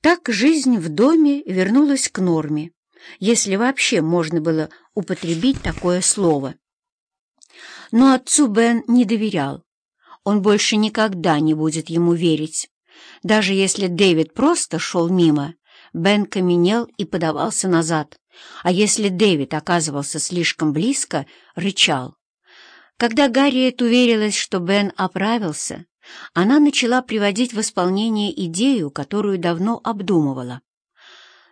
Так жизнь в доме вернулась к норме, если вообще можно было употребить такое слово. Но отцу Бен не доверял. Он больше никогда не будет ему верить. Даже если Дэвид просто шел мимо, Бен каменел и подавался назад, а если Дэвид оказывался слишком близко, рычал. Когда Гарриет уверилась, что Бен оправился, она начала приводить в исполнение идею, которую давно обдумывала.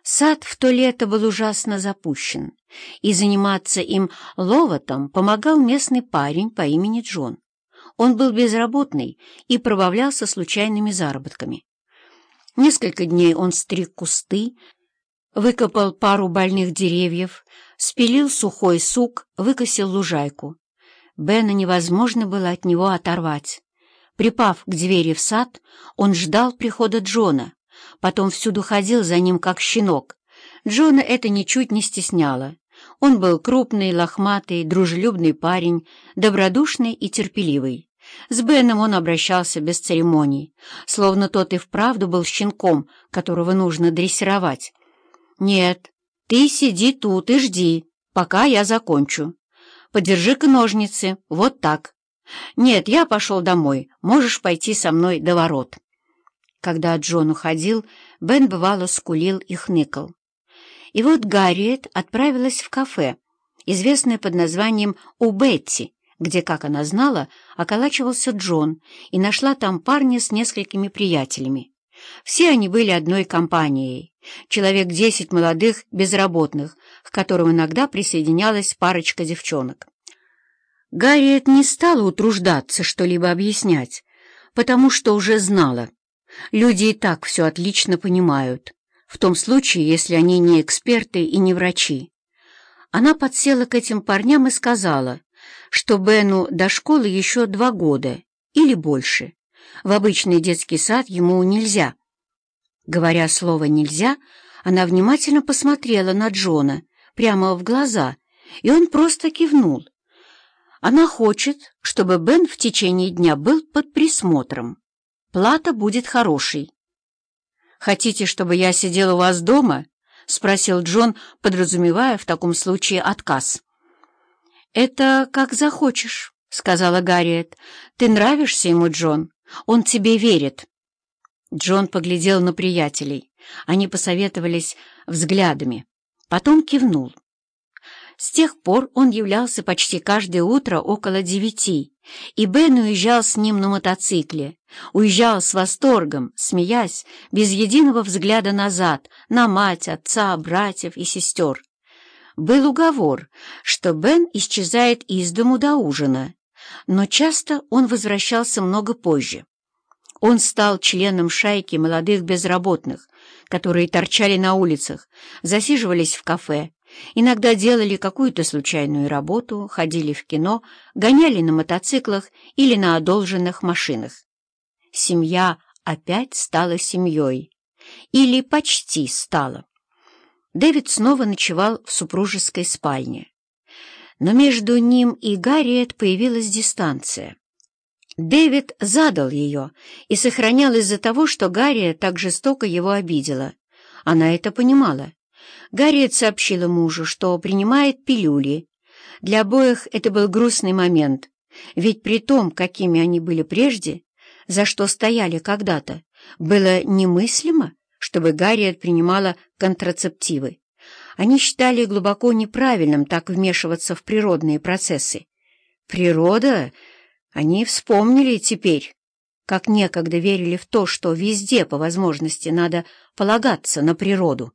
Сад в то лето был ужасно запущен, и заниматься им ловотом помогал местный парень по имени Джон. Он был безработный и пробавлялся случайными заработками. Несколько дней он стриг кусты, выкопал пару больных деревьев, спилил сухой сук, выкосил лужайку. Бена невозможно было от него оторвать. Припав к двери в сад, он ждал прихода Джона, потом всюду ходил за ним, как щенок. Джона это ничуть не стесняло. Он был крупный, лохматый, дружелюбный парень, добродушный и терпеливый. С Беном он обращался без церемоний, словно тот и вправду был щенком, которого нужно дрессировать. «Нет, ты сиди тут и жди, пока я закончу. Подержи-ка ножницы, вот так». «Нет, я пошел домой. Можешь пойти со мной до ворот». Когда Джон уходил, Бен бывало скулил и хныкал. И вот Гарриет отправилась в кафе, известное под названием «У Бетти», где, как она знала, околачивался Джон, и нашла там парня с несколькими приятелями. Все они были одной компанией, человек десять молодых безработных, к которым иногда присоединялась парочка девчонок. Гарриет не стала утруждаться что-либо объяснять, потому что уже знала. Люди и так все отлично понимают, в том случае, если они не эксперты и не врачи. Она подсела к этим парням и сказала, что Бену до школы еще два года или больше. В обычный детский сад ему нельзя. Говоря слово «нельзя», она внимательно посмотрела на Джона прямо в глаза, и он просто кивнул. Она хочет, чтобы Бен в течение дня был под присмотром. Плата будет хорошей. «Хотите, чтобы я сидел у вас дома?» — спросил Джон, подразумевая в таком случае отказ. «Это как захочешь», — сказала Гарриет. «Ты нравишься ему, Джон. Он тебе верит». Джон поглядел на приятелей. Они посоветовались взглядами. Потом кивнул. С тех пор он являлся почти каждое утро около девяти, и Бен уезжал с ним на мотоцикле. Уезжал с восторгом, смеясь, без единого взгляда назад, на мать, отца, братьев и сестер. Был уговор, что Бен исчезает из дому до ужина, но часто он возвращался много позже. Он стал членом шайки молодых безработных, которые торчали на улицах, засиживались в кафе, Иногда делали какую-то случайную работу, ходили в кино, гоняли на мотоциклах или на одолженных машинах. Семья опять стала семьей. Или почти стала. Дэвид снова ночевал в супружеской спальне. Но между ним и Гарриет появилась дистанция. Дэвид задал ее и сохранял из-за того, что Гарриет так жестоко его обидела. Она это понимала. Гарриет сообщила мужу, что принимает пилюли. Для обоих это был грустный момент, ведь при том, какими они были прежде, за что стояли когда-то, было немыслимо, чтобы Гарриет принимала контрацептивы. Они считали глубоко неправильным так вмешиваться в природные процессы. Природа? Они вспомнили теперь, как некогда верили в то, что везде, по возможности, надо полагаться на природу.